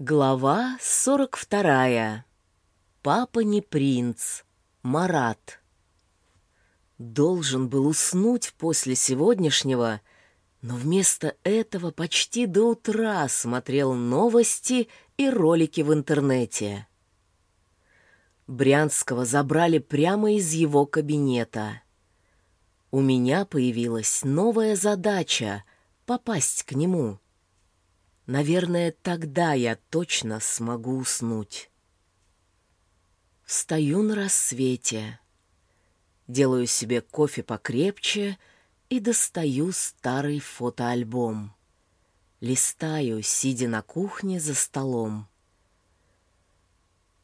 Глава 42. Папа не принц. Марат. Должен был уснуть после сегодняшнего, но вместо этого почти до утра смотрел новости и ролики в интернете. Брянского забрали прямо из его кабинета. У меня появилась новая задача — попасть к нему. Наверное, тогда я точно смогу уснуть. Встаю на рассвете, делаю себе кофе покрепче и достаю старый фотоальбом. Листаю, сидя на кухне за столом.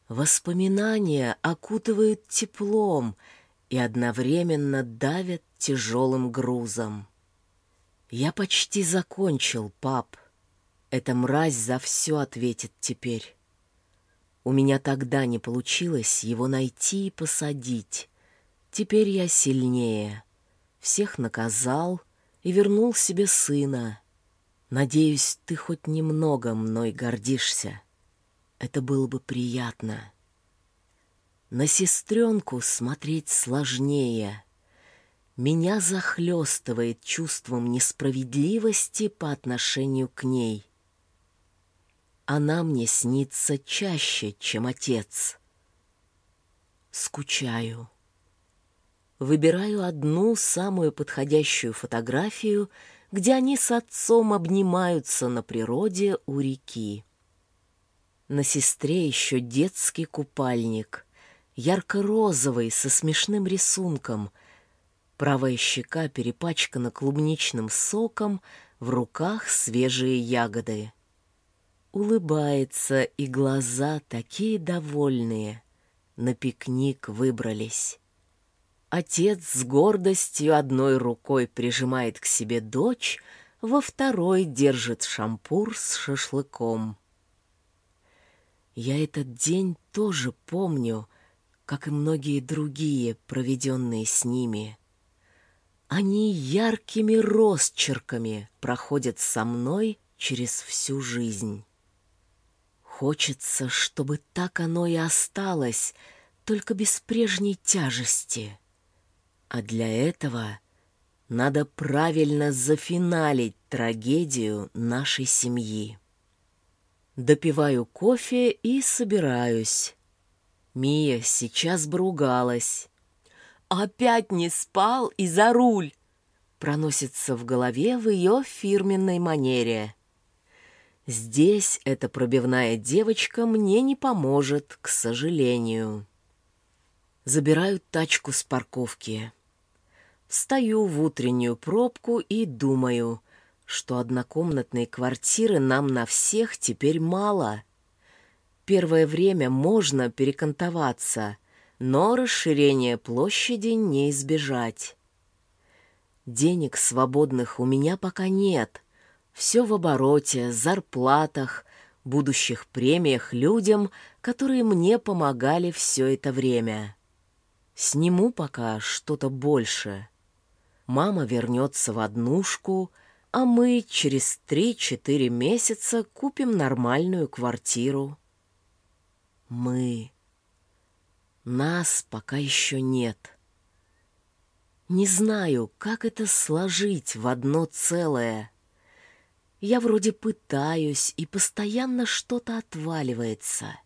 Воспоминания окутывают теплом и одновременно давят тяжелым грузом. Я почти закончил, пап. Эта мразь за все ответит теперь. У меня тогда не получилось его найти и посадить. Теперь я сильнее. Всех наказал и вернул себе сына. Надеюсь, ты хоть немного мной гордишься. Это было бы приятно. На сестренку смотреть сложнее. Меня захлестывает чувством несправедливости по отношению к ней. Она мне снится чаще, чем отец. Скучаю. Выбираю одну самую подходящую фотографию, где они с отцом обнимаются на природе у реки. На сестре еще детский купальник, ярко-розовый, со смешным рисунком. Правая щека перепачкана клубничным соком, в руках свежие ягоды улыбается, и глаза такие довольные. На пикник выбрались. Отец с гордостью одной рукой прижимает к себе дочь, во второй держит шампур с шашлыком. Я этот день тоже помню, как и многие другие, проведенные с ними. Они яркими росчерками проходят со мной через всю жизнь. Хочется, чтобы так оно и осталось, только без прежней тяжести. А для этого надо правильно зафиналить трагедию нашей семьи. Допиваю кофе и собираюсь. Мия сейчас бы ругалась. «Опять не спал и за руль!» Проносится в голове в ее фирменной манере. Здесь эта пробивная девочка мне не поможет, к сожалению. Забираю тачку с парковки. Встаю в утреннюю пробку и думаю, что однокомнатные квартиры нам на всех теперь мало. Первое время можно перекантоваться, но расширение площади не избежать. Денег свободных у меня пока нет — все в обороте, зарплатах, будущих премиях людям, которые мне помогали все это время. Сниму пока что-то больше. Мама вернется в однушку, а мы через три-четыре месяца купим нормальную квартиру. Мы. Нас пока еще нет. Не знаю, как это сложить в одно целое — я вроде пытаюсь, и постоянно что-то отваливается.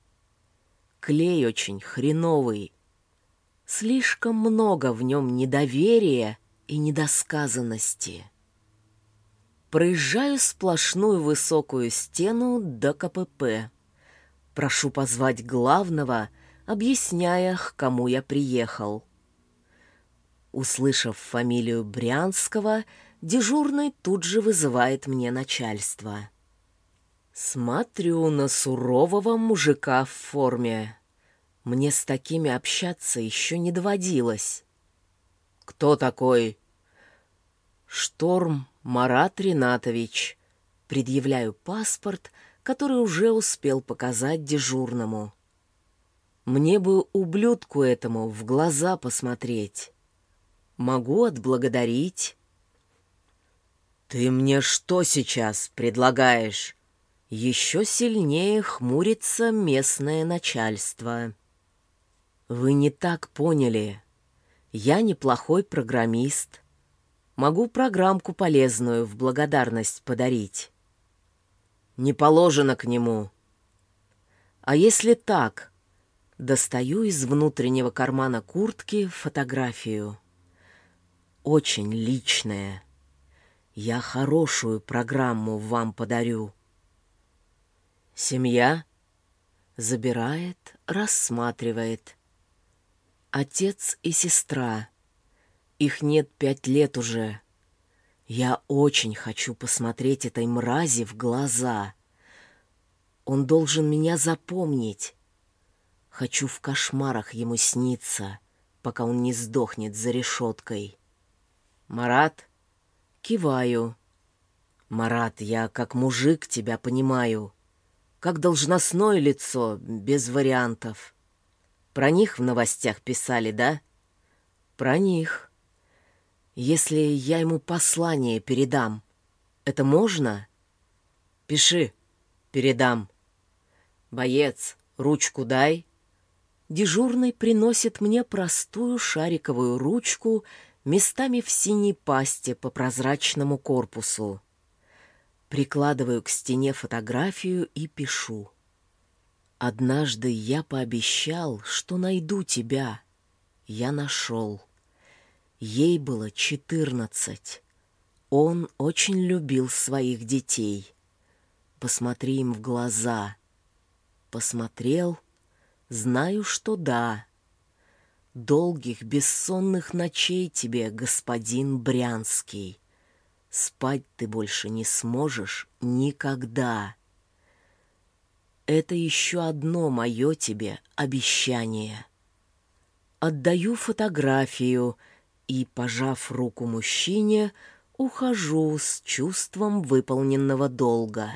Клей очень хреновый. Слишком много в нем недоверия и недосказанности. Проезжаю сплошную высокую стену до КПП. Прошу позвать главного, объясняя, к кому я приехал. Услышав фамилию Брянского, дежурный тут же вызывает мне начальство. Смотрю на сурового мужика в форме. Мне с такими общаться еще не доводилось. «Кто такой?» «Шторм Марат Ринатович». Предъявляю паспорт, который уже успел показать дежурному. Мне бы ублюдку этому в глаза посмотреть. Могу отблагодарить. «Ты мне что сейчас предлагаешь? Еще сильнее хмурится местное начальство. Вы не так поняли. Я неплохой программист. Могу программку полезную в благодарность подарить. Не положено к нему. А если так, достаю из внутреннего кармана куртки фотографию. Очень личная. Я хорошую программу вам подарю. Семья забирает, рассматривает. Отец и сестра. Их нет пять лет уже. Я очень хочу посмотреть этой мрази в глаза. Он должен меня запомнить. Хочу в кошмарах ему сниться, пока он не сдохнет за решеткой. Марат? Киваю. Марат, я как мужик тебя понимаю. Как должностное лицо, без вариантов. Про них в новостях писали, да? Про них. Если я ему послание передам, это можно? Пиши. Передам. Боец, ручку дай. Дежурный приносит мне простую шариковую ручку местами в синей пасте по прозрачному корпусу. Прикладываю к стене фотографию и пишу. «Однажды я пообещал, что найду тебя. Я нашел». Ей было четырнадцать. Он очень любил своих детей. Посмотри им в глаза. Посмотрел, знаю, что да. Долгих бессонных ночей тебе, господин Брянский. Спать ты больше не сможешь никогда. Это еще одно мое тебе обещание. Отдаю фотографию — и, пожав руку мужчине, ухожу с чувством выполненного долга.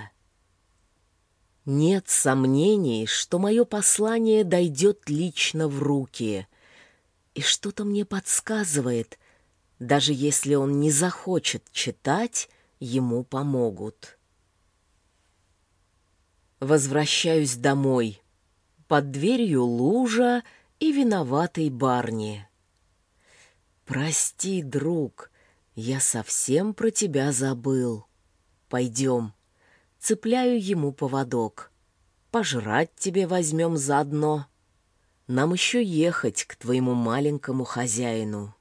Нет сомнений, что мое послание дойдет лично в руки, и что-то мне подсказывает, даже если он не захочет читать, ему помогут. Возвращаюсь домой. Под дверью лужа и виноватый Барни. «Прости, друг, я совсем про тебя забыл. Пойдем». Цепляю ему поводок. «Пожрать тебе возьмем заодно. Нам еще ехать к твоему маленькому хозяину.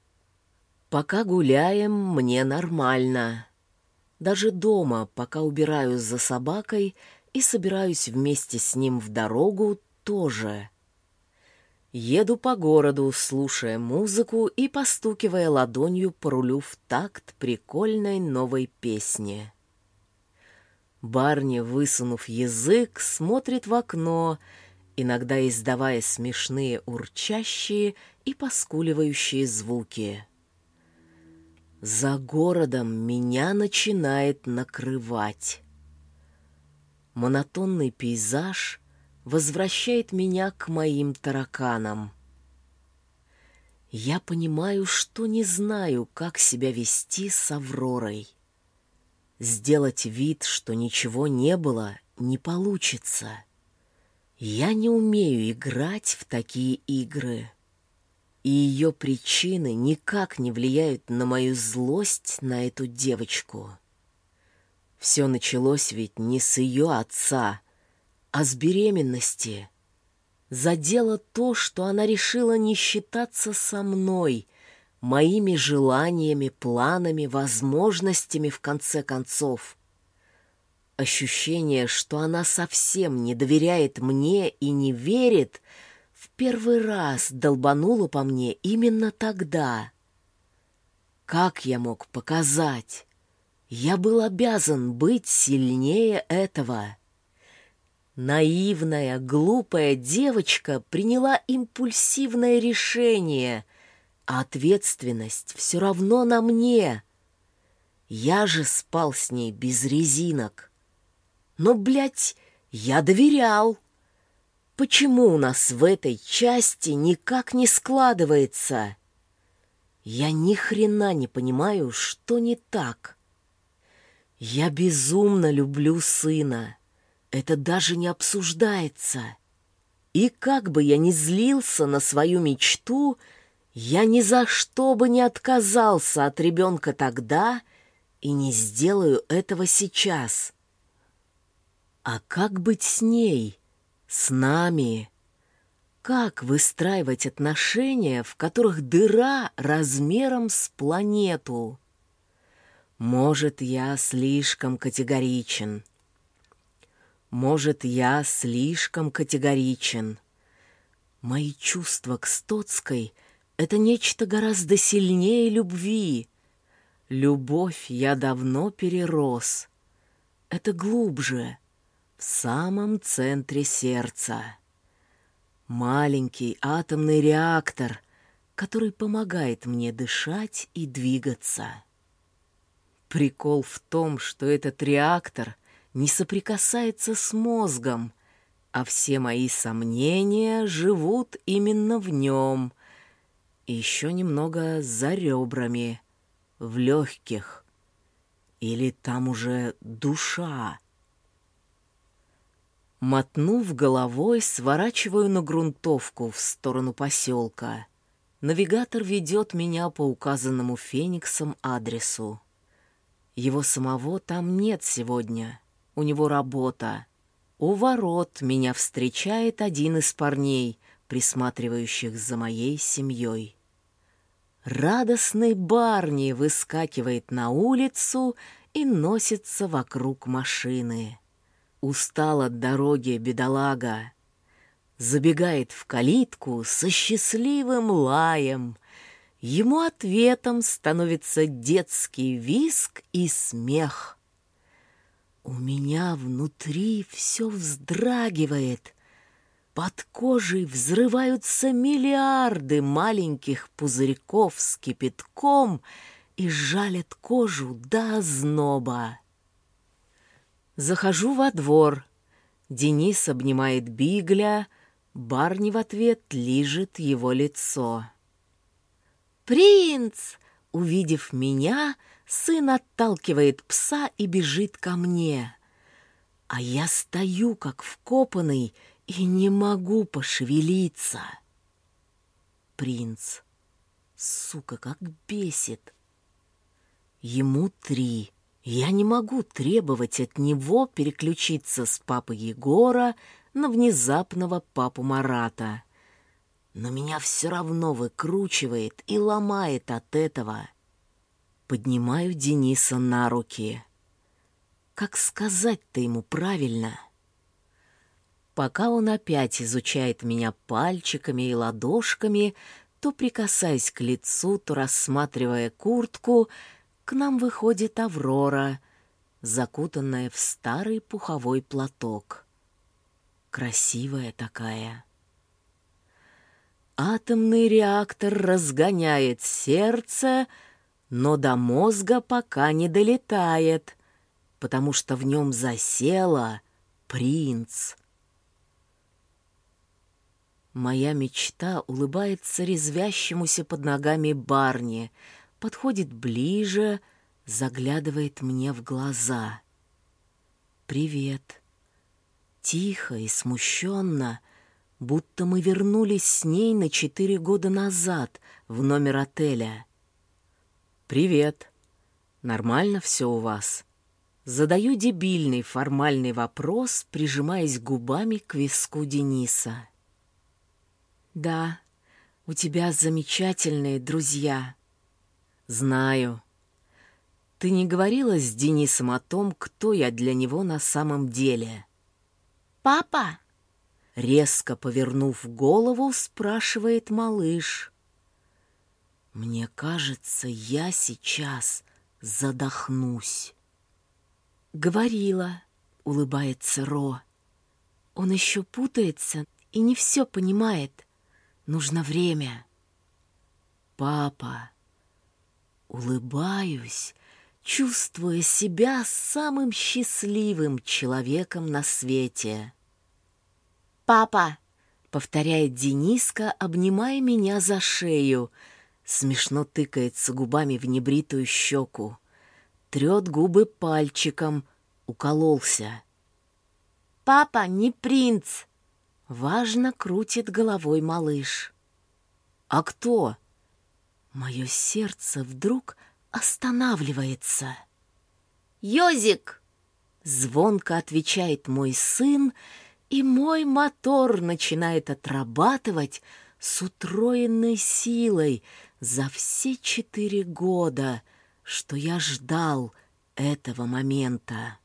Пока гуляем, мне нормально. Даже дома, пока убираюсь за собакой и собираюсь вместе с ним в дорогу, тоже». Еду по городу, слушая музыку и постукивая ладонью по рулю в такт прикольной новой песни. Барни, высунув язык, смотрит в окно, иногда издавая смешные урчащие и поскуливающие звуки. За городом меня начинает накрывать. Монотонный пейзаж — возвращает меня к моим тараканам. Я понимаю, что не знаю, как себя вести с Авророй. Сделать вид, что ничего не было, не получится. Я не умею играть в такие игры. И ее причины никак не влияют на мою злость на эту девочку. Все началось ведь не с ее отца, а с беременности. Задело то, что она решила не считаться со мной, моими желаниями, планами, возможностями, в конце концов. Ощущение, что она совсем не доверяет мне и не верит, в первый раз долбануло по мне именно тогда. Как я мог показать? Я был обязан быть сильнее этого. Наивная, глупая девочка приняла импульсивное решение, а ответственность все равно на мне. Я же спал с ней без резинок. Но, блядь, я доверял. Почему у нас в этой части никак не складывается? Я ни хрена не понимаю, что не так. Я безумно люблю сына. Это даже не обсуждается. И как бы я ни злился на свою мечту, я ни за что бы не отказался от ребенка тогда и не сделаю этого сейчас. А как быть с ней, с нами? Как выстраивать отношения, в которых дыра размером с планету? Может, я слишком категоричен. Может, я слишком категоричен. Мои чувства к Стоцкой — это нечто гораздо сильнее любви. Любовь я давно перерос. Это глубже, в самом центре сердца. Маленький атомный реактор, который помогает мне дышать и двигаться. Прикол в том, что этот реактор не соприкасается с мозгом, а все мои сомнения живут именно в нем. И еще немного за ребрами, в легких. Или там уже душа. Мотнув головой, сворачиваю на грунтовку в сторону поселка. Навигатор ведет меня по указанному Фениксом адресу. Его самого там нет сегодня. У него работа. У ворот меня встречает один из парней, присматривающих за моей семьей. Радостный Барни выскакивает на улицу и носится вокруг машины. Устал от дороги бедолага. Забегает в калитку со счастливым лаем. Ему ответом становится детский виск и смех. У меня внутри все вздрагивает. Под кожей взрываются миллиарды маленьких пузырьков с кипятком и жалят кожу до озноба. Захожу во двор. Денис обнимает Бигля, Барни в ответ лижет его лицо. «Принц!» Увидев меня, сын отталкивает пса и бежит ко мне. А я стою, как вкопанный, и не могу пошевелиться. Принц. Сука, как бесит. Ему три. Я не могу требовать от него переключиться с папы Егора на внезапного папу Марата. Но меня все равно выкручивает и ломает от этого. Поднимаю Дениса на руки. Как сказать-то ему правильно? Пока он опять изучает меня пальчиками и ладошками, то прикасаясь к лицу, то рассматривая куртку — к нам выходит Аврора, закутанная в старый пуховой платок. Красивая такая. Атомный реактор разгоняет сердце, но до мозга пока не долетает, потому что в нем засела принц. Моя мечта улыбается резвящемуся под ногами Барни — подходит ближе, заглядывает мне в глаза. «Привет». Тихо и смущенно, будто мы вернулись с ней на четыре года назад в номер отеля. «Привет. Нормально все у вас?» Задаю дебильный формальный вопрос, прижимаясь губами к виску Дениса. «Да, у тебя замечательные друзья», «Знаю. Ты не говорила с Денисом о том, кто я для него на самом деле?» «Папа?» Резко повернув голову, спрашивает малыш. «Мне кажется, я сейчас задохнусь». «Говорила», — улыбается Ро. «Он еще путается и не все понимает. Нужно время». «Папа», Улыбаюсь, чувствуя себя самым счастливым человеком на свете. «Папа!» — повторяет Дениска, обнимая меня за шею. Смешно тыкается губами в небритую щеку. Трет губы пальчиком, укололся. папа не принц!» Важно крутит головой малыш. «А кто?» Мое сердце вдруг останавливается. «Йозик!» Звонко отвечает мой сын, и мой мотор начинает отрабатывать с утроенной силой за все четыре года, что я ждал этого момента.